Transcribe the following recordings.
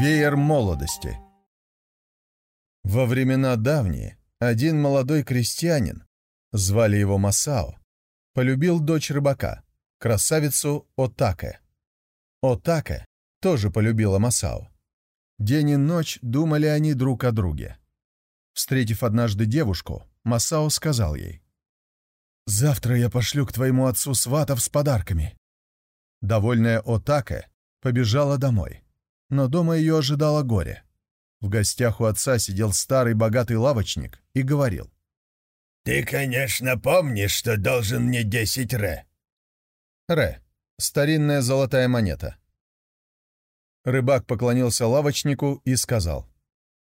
Веер молодости Во времена давние один молодой крестьянин, звали его Масао, полюбил дочь рыбака, красавицу Отаке. Отаке тоже полюбила Масао. День и ночь думали они друг о друге. Встретив однажды девушку, Масао сказал ей, «Завтра я пошлю к твоему отцу сватов с подарками». Довольная Отаке побежала домой но дома ее ожидало горе. В гостях у отца сидел старый богатый лавочник и говорил. «Ты, конечно, помнишь, что должен мне десять ре». «Ре. Старинная золотая монета». Рыбак поклонился лавочнику и сказал.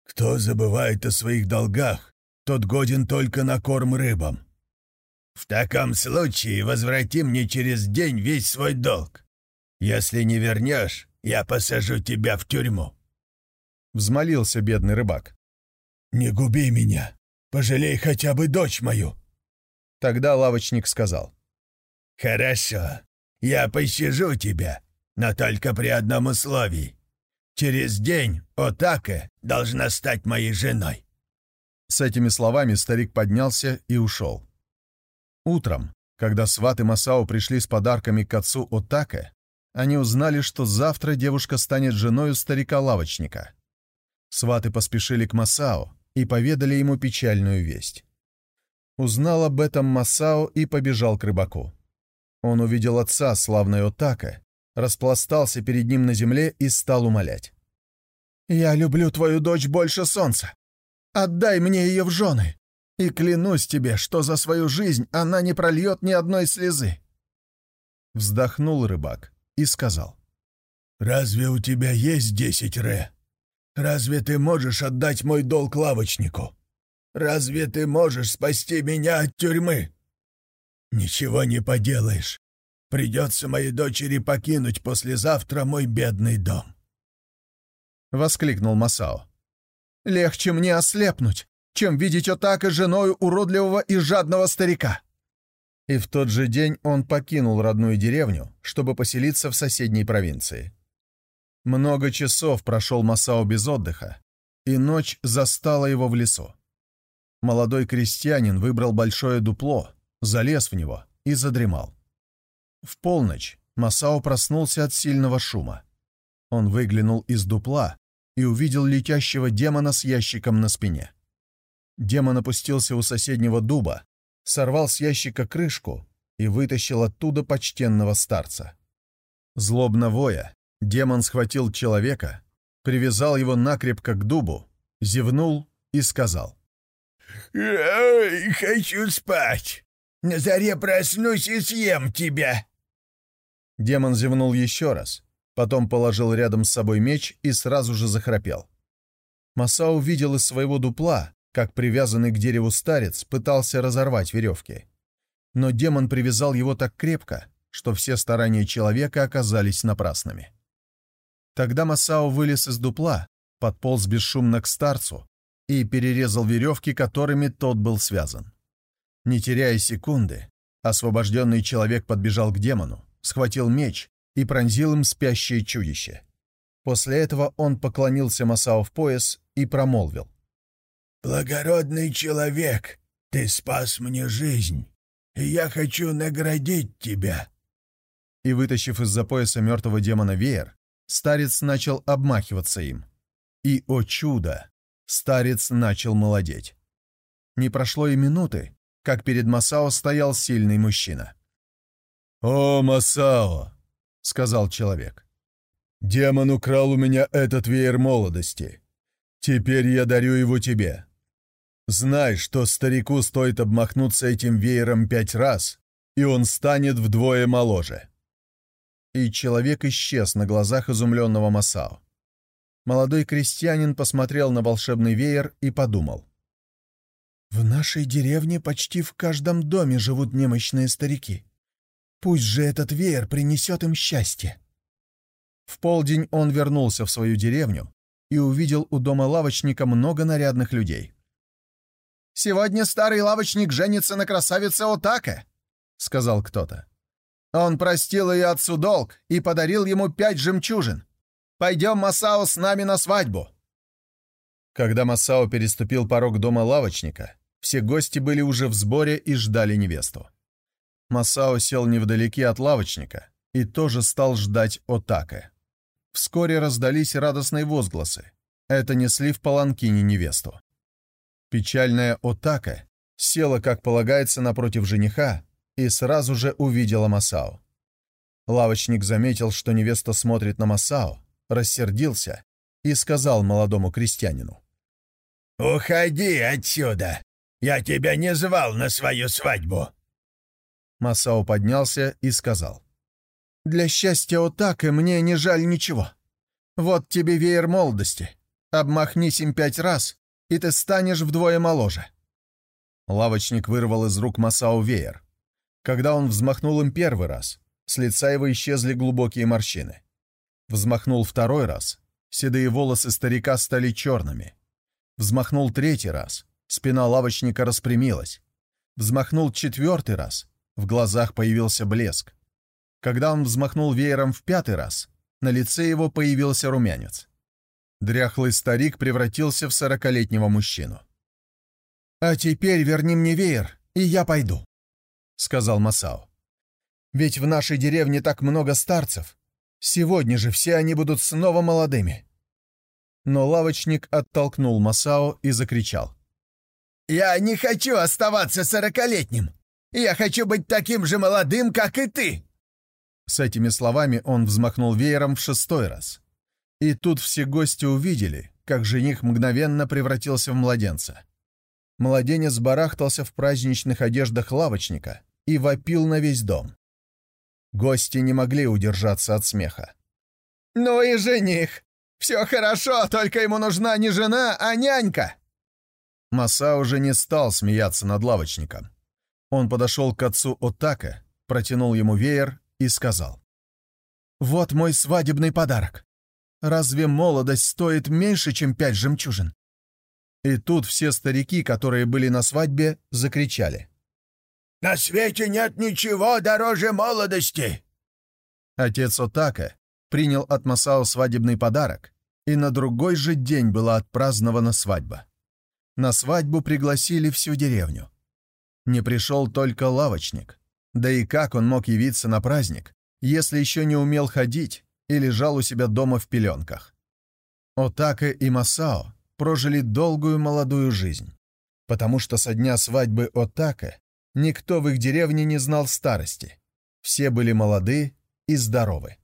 «Кто забывает о своих долгах, тот годен только на корм рыбам. В таком случае возврати мне через день весь свой долг. Если не вернешь, я посажу тебя в тюрьму!» Взмолился бедный рыбак. «Не губи меня! Пожалей хотя бы дочь мою!» Тогда лавочник сказал. «Хорошо, я пощажу тебя, но только при одном условии. Через день Отака должна стать моей женой». С этими словами старик поднялся и ушел. Утром, когда сваты Масао пришли с подарками к отцу Отака, они узнали, что завтра девушка станет женой старика-лавочника. Сваты поспешили к Масао и поведали ему печальную весть. Узнал об этом Масао и побежал к рыбаку. Он увидел отца, славной Отака, распластался перед ним на земле и стал умолять. «Я люблю твою дочь больше солнца. Отдай мне ее в жены, и клянусь тебе, что за свою жизнь она не прольет ни одной слезы». Вздохнул рыбак и сказал. «Разве у тебя есть десять ре? Разве ты можешь отдать мой долг лавочнику? Разве ты можешь спасти меня от тюрьмы? Ничего не поделаешь. Придется моей дочери покинуть послезавтра мой бедный дом». Воскликнул Масао. «Легче мне ослепнуть, чем видеть Отака женой уродливого и жадного старика и в тот же день он покинул родную деревню, чтобы поселиться в соседней провинции. Много часов прошел Масао без отдыха, и ночь застала его в лесу. Молодой крестьянин выбрал большое дупло, залез в него и задремал. В полночь Масао проснулся от сильного шума. Он выглянул из дупла и увидел летящего демона с ящиком на спине. Демон опустился у соседнего дуба сорвал с ящика крышку и вытащил оттуда почтенного старца. Злобно воя, демон схватил человека, привязал его накрепко к дубу, зевнул и сказал. «Ой, хочу спать! На заре проснусь и съем тебя!» Демон зевнул еще раз, потом положил рядом с собой меч и сразу же захрапел. Маса увидел из своего дупла, как привязанный к дереву старец пытался разорвать веревки. Но демон привязал его так крепко, что все старания человека оказались напрасными. Тогда Масао вылез из дупла, подполз бесшумно к старцу и перерезал веревки, которыми тот был связан. Не теряя секунды, освобожденный человек подбежал к демону, схватил меч и пронзил им спящее чудище. После этого он поклонился Масао в пояс и промолвил. «Благородный человек, ты спас мне жизнь, и я хочу наградить тебя». И, вытащив из-за пояса мертвого демона веер, старец начал обмахиваться им. И, о чудо, старец начал молодеть. Не прошло и минуты, как перед Масао стоял сильный мужчина. «О, Масао!» — сказал человек. «Демон украл у меня этот веер молодости. Теперь я дарю его тебе. Знай, что старику стоит обмахнуться этим веером пять раз, и он станет вдвое моложе». И человек исчез на глазах изумленного Масао. Молодой крестьянин посмотрел на волшебный веер и подумал. «В нашей деревне почти в каждом доме живут немощные старики. Пусть же этот веер принесет им счастье». В полдень он вернулся в свою деревню и увидел у дома лавочника много нарядных людей. «Сегодня старый лавочник женится на красавице Отаке», — сказал кто-то. «Он простил ее отцу долг и подарил ему пять жемчужин. Пойдем, Масао, с нами на свадьбу». Когда Масао переступил порог дома лавочника, все гости были уже в сборе и ждали невесту. Масао сел невдалеке от лавочника и тоже стал ждать Отаке. Вскоре раздались радостные возгласы. Это несли в паланкине невесту. Печальная Отака села, как полагается, напротив жениха и сразу же увидела Масао. Лавочник заметил, что невеста смотрит на Масао, рассердился и сказал молодому крестьянину. «Уходи отсюда! Я тебя не звал на свою свадьбу!» Масао поднялся и сказал. «Для счастья Отака мне не жаль ничего. Вот тебе веер молодости. Обмахнись им пять раз, и ты станешь вдвое моложе». Лавочник вырвал из рук Масао веер. Когда он взмахнул им первый раз, с лица его исчезли глубокие морщины. Взмахнул второй раз, седые волосы старика стали черными. Взмахнул третий раз, спина лавочника распрямилась. Взмахнул четвертый раз, в глазах появился блеск. Когда он взмахнул веером в пятый раз, на лице его появился румянец. Дряхлый старик превратился в сорокалетнего мужчину. «А теперь верни мне веер, и я пойду», — сказал Масао. «Ведь в нашей деревне так много старцев. Сегодня же все они будут снова молодыми». Но лавочник оттолкнул Масао и закричал. «Я не хочу оставаться сорокалетним! Я хочу быть таким же молодым, как и ты!» С этими словами он взмахнул веером в шестой раз. И тут все гости увидели, как жених мгновенно превратился в младенца. Младенец барахтался в праздничных одеждах лавочника и вопил на весь дом. Гости не могли удержаться от смеха. «Ну и жених! Все хорошо, только ему нужна не жена, а нянька!» Маса уже не стал смеяться над лавочником. Он подошел к отцу Отака, протянул ему веер и сказал. «Вот мой свадебный подарок. Разве молодость стоит меньше, чем пять жемчужин?» И тут все старики, которые были на свадьбе, закричали. «На свете нет ничего дороже молодости!» Отец Отака принял от Масао свадебный подарок, и на другой же день была отпразднована свадьба. На свадьбу пригласили всю деревню. Не пришел только лавочник. Да и как он мог явиться на праздник, если еще не умел ходить и лежал у себя дома в пеленках. Отака и Масао прожили долгую молодую жизнь, потому что со дня свадьбы Отака никто в их деревне не знал старости. Все были молоды и здоровы.